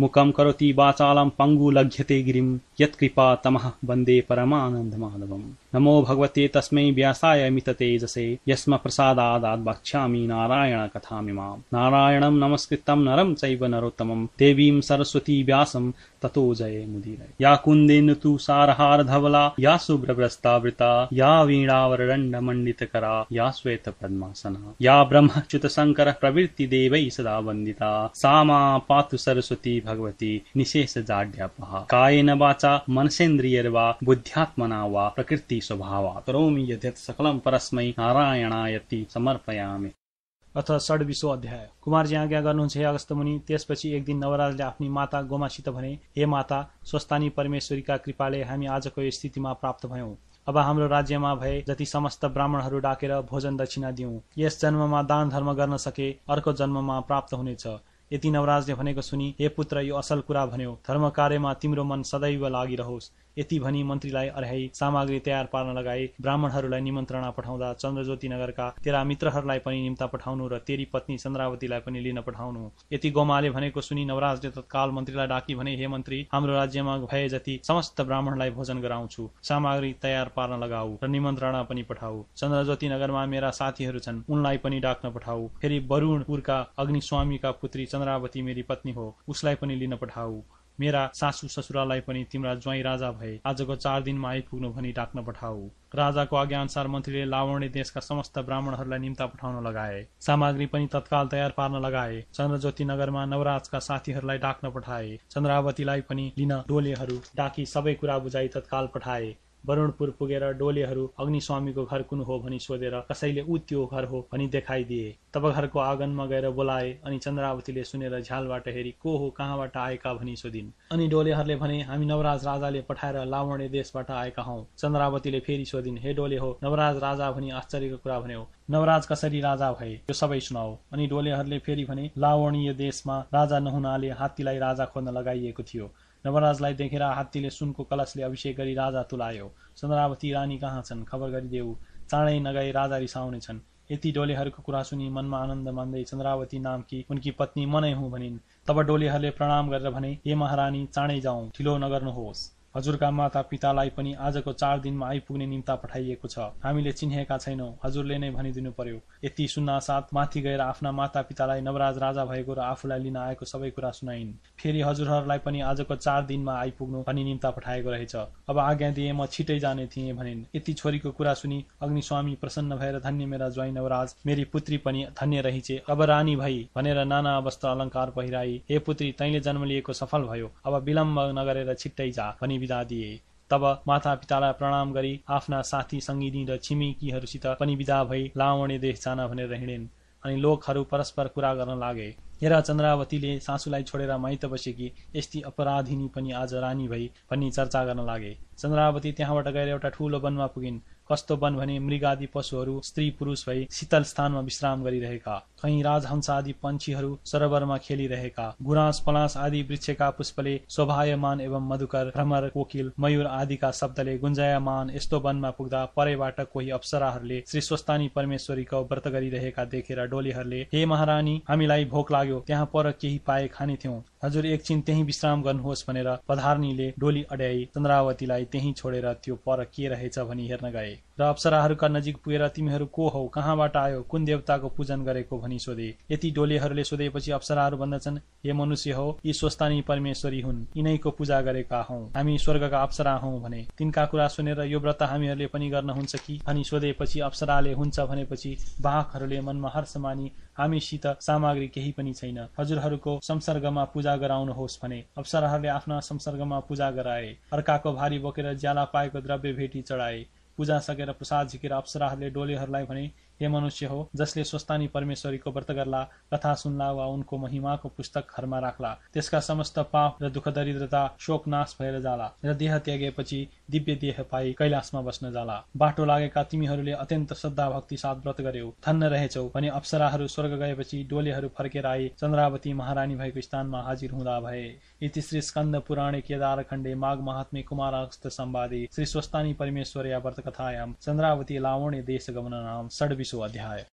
मुखं करोति वाचालं पङ्गुलघ्यते गिरिं यत्कृपा तमः वन्दे परमानन्दमाधवम्। नमो भगवते तस्मै व्यासाय मिततेजसे यस्म प्रसादादात् वक्ष्यामि नारायण कथामिमाम् नारायणं नमस्कृतं नरं चैव नरोत्तमं देवीं सरस्वती व्यासं ततो जये मुदीरय। या कुन्देन तु सारहारधवला या शुभ्रभ्रस्तावृता या वीणावरदण्डमण्डितकरा या श्वेतपद्मासना। या ब्रह्मच्युतशङ्कर प्रवृत्ति देवै सदा वन्दिता। सा मा पातु सरस्वती भगवती निशेषजाड्यापः कायेन वाचा मनसेन्द्रियर्वा बुद्ध्यात्मना वा प्रकृति स्वभावा करोमि यद्यत् सकलं परस्मै नारायणायति समर्पयामि। अथ षड्विशो अध्याय। कुमारजी आज्ञा गर्नुहुन्छ हे अगस्त मुनि त्यसपछि एक दिन नवराजले आफ्नी माता गोमासित भने हे माता स्वस्तानी परमेश्वरीका कृपाले हामी आजको यो स्थितिमा प्राप्त भयौं। अब हाम्रो राज्यमा भए जति समस्त ब्राह्मणहरू डाकेर भोजन दक्षिणा दिउँ यस जन्ममा दान धर्म गर्न सके अर्को जन्ममा प्राप्त हुनेछ यति नवराजले भनेको सुनि हे पुत्र यो असल कुरा भन्यो। धर्म कार्यमा तिम्रो मन सदैव लागिरहोस्। यति भनी मन्त्रीलाई अर्याई सामग्री तयार पार्न लगाए ब्राह्मणहरूलाई निमन्त्रणा पठाउँदा चन्द्रज्योति नगरका तेरा मित्रहरूलाई पनि निम्ता पठाउनु र तेरी पत्नी चन्द्रावतीलाई पनि लिन पठाउनु। यति गोमाले भनेको सुनि नवराजले तत्काल मन्त्रीलाई डाकी भने हे मन्त्री हाम्रो राज्यमा भए जति समस्त ब्राह्मणलाई भोजन गराउँछु सामग्री तयार पार्न लगाऊ र निमन्त्रणा पनि पठाऊ। चन्द्रज्योति नगरमा मेरा साथीहरू छन् उनलाई पनि डाक्न पठाऊ। फेरि वरुणपुरका अग्निस्वामीका पुत्री चन्द्रावती मेरी पत्नी हो उसलाई पनि लिन पठाऊ। मेरा सासू ससुरालाई पनि तिम्रा ज्वाइँ राजा भए। आजको चार दिनमा आइपुग्नु भनी डाक्न पठाऊ। राजाको आज्ञा अनुसार मन्त्रीले लावण्य देशका समस्त ब्राह्मणहरूलाई निम्ता पठाउन लगाए। सामग्री पनि तत्काल तयार पार्न लगाए। चन्द्रज्योति नगरमा नवराजका साथीहरूलाई डाक्न पठाए। चन्द्रावतीलाई पनि लिन डोलेहरू डाकी सबै कुरा बुझाइ तत्काल पठाए। वरुणपुर पुगेर डोलेहरू अग्निस्वामीको घर कुन हो भनी सोधेर कसैले ऊ त्यो घर हो भनी देखाइदिए। तब घरको आँगनमा गएर बोलाए अनि चन्द्रावतीले सुनेर झ्यालबाट हेरी को हो कहाँबाट आएका भनी सोधिन्? अनि डोलेहरूले भने हामी नवराज राजाले पठाएर लावण्य देशबाट आएका हौ। चन्द्रावतीले फेरि सोधिन् हे डोले हो नवराज राजा भनी आश्चर्यको कुरा भन्यो। नवराज कसरी राजा भए यो सबै सुनाऊ अनि डोलेहरूले फेरि भने लावणीय देशमा राजा नहुनाले हात्तीलाई राजा खोज्न लगाइएको थियो। नवराजलाई देखेर हात्तीले सुनको कलशले अभिषेक गरी राजा तुलायो। चन्द्रावती रानी कहाँ छन्? खबर गरिदेऊ। चाँडै नगई राजा रिसाउनेछन्। यति डोलेहरूको कुरा सुनि मनमा आनन्द मान्दै चन्द्रावती नामकी उनकी पत्नी मनै हुँ भनिन् तब डोलेहरूले प्रणाम गरेर भने हे महारानी चाँडै जाउँ ढिलो नगर्नुहोस्। हजुरका माता पितालाई पनि आजको चार दिनमा आइपुग्ने निम्ता पठाइएको छ। हामीले चिन्हेका छैनौँ। हजुरले नै भनिदिनु पर्यो। यति सुन्ना साथ माथि गएर आफ्ना माता पितालाई नवराज राजा भएको र आफूलाई लिन आएको सबै कुरा सुनाइन्। फेरि हजुरहरूलाई पनि आजको चार दिनमा आइपुग्नु भनी निम्ता पठाएको रहेछ। अब आज्ञा दिए म छिटै जाने थिएँ भनिन्। यति छोरीको कुरा सुनि अग्निस्वामी प्रसन्न भएर धन्य मेरा ज्वाइँ नवराज मेरी पुत्री पनि धन्य रहिछे अब रानी भई भनेर नाना अवस्था अलङ्कार पहिराई। हे पुत्री तैँले जन्म लिएको सफल भयो। अब विलम्ब नगरेर छिट्टै जा भनी विदा दिए तब माता पितालाई प्रणाम गरी आफ्ना साथी सङ्गिनी र छिमेकीहरूसित पनि विदा भई लावणे देश जान भनेर हिँडेन् अनि लोकहरू परस्पर कुरा गर्न लागे। हेर चन्द्रावतीले सासूलाई छोडेर माइत बसेकी यस्ती अपराधिनी पनि आज रानी भई भन्ने चर्चा गर्न लागे। चन्द्रावती त्यहाँबाट गएर एउटा ठूलो वनमा पुगिन्। कस्तो वन भने मृगादि पशुहरू स्त्री पुरुष भई शीतल स्थानमा विश्राम गरिरहेका। कहीँ राजहंस आदि पन्छीहरू सरोवरमा खेलिरहेका। गुराँस पलास आदि वृक्षका पुष्पले शोभायमान एवं मधुकर भ्रमर कोकिल मयूर आदिका शब्दले गुन्जायमान यस्तो वनमा पुग्दा परेबाट कोही अप्सराहरूले श्री स्वस्तानी परमेश्वरीको व्रत गरिरहेका देखेर डोलीहरूले हे महारानी हामीलाई भोक लाग्यो त्यहाँ पर केही पाए खाने थियौं। हजुर एकछिन त्यही विश्राम गर्नुहोस् भनेर पधार्नीले डोली अड्याई चन्द्रावतीलाई त्यही छोडेर त्यो पर के रहेछ भनी हेर्न गए। र अप्सराहरूका नजिक पुगेर तिमीहरू को हौ? कहाँबाट आयो? कुन देवताको पूजन गरेको भनी सोधे। यति डोलेहरूले सोधेपछि अप्सराहरू भन्दछन् हे मनुष्य हो यी स्वस्तानी परमेश्वरी हुन्। यिनैको पूजा गरेका हौ। हामी स्वर्गका अप्सरा हौ भने। तिनका कुरा सुनेर यो व्रत हामीहरूले पनि गर्न हुन्छ कि? अनि सोधेपछि अप्सराले हुन्छ भनेपछि बाहकहरूले मनमा हर्ष मानी हामीसित सामग्री केही पनि छैन। हजुरहरूको संसर्गमा पूजा गराउनुहोस् भने। अप्सराहरूले आफ्ना संसर्गमा पूजा गराए। अर्काको भारी बोकेर ज्याला पाएको द्रव्य भेटी चढाए। पूजा सकेर प्रसाद झिकेर अप्सराहरूले डोलेहरूलाई भने हे मनुष्य हो जसले स्वस्तानी परमेश्वरीको व्रत गर्ला कथा सुन्ला वा उनको महिमाको पुस्तक घरमा राख्ला त्यसका समस्त पाप र दुःख दरिद्रता शोक नाश भएर जाला र देह त्यागेपछि दिव्य देह पाई कैलाशमा बस्न जाला। बाटो लागेका तिमीहरूले अत्यन्त श्रद्धा भक्ति साथ व्रत गर्यौ धन्न रहेछौ भने अप्सराहरू स्वर्ग गएपछि डोलेहरू फर्केर आए चन्द्रावती महारानी भएको स्थानमा हाजिर हुँदा भए। इति श्री स्कन्द पुराणे केदार खण्डे माघ महात्मे कुमारास्त सम्वादे श्री स्वस्तानी परमेश्वर या व्रत कथायाम चन्द्रावती लावण्य देश गमन नाम षड्विशो अध्याय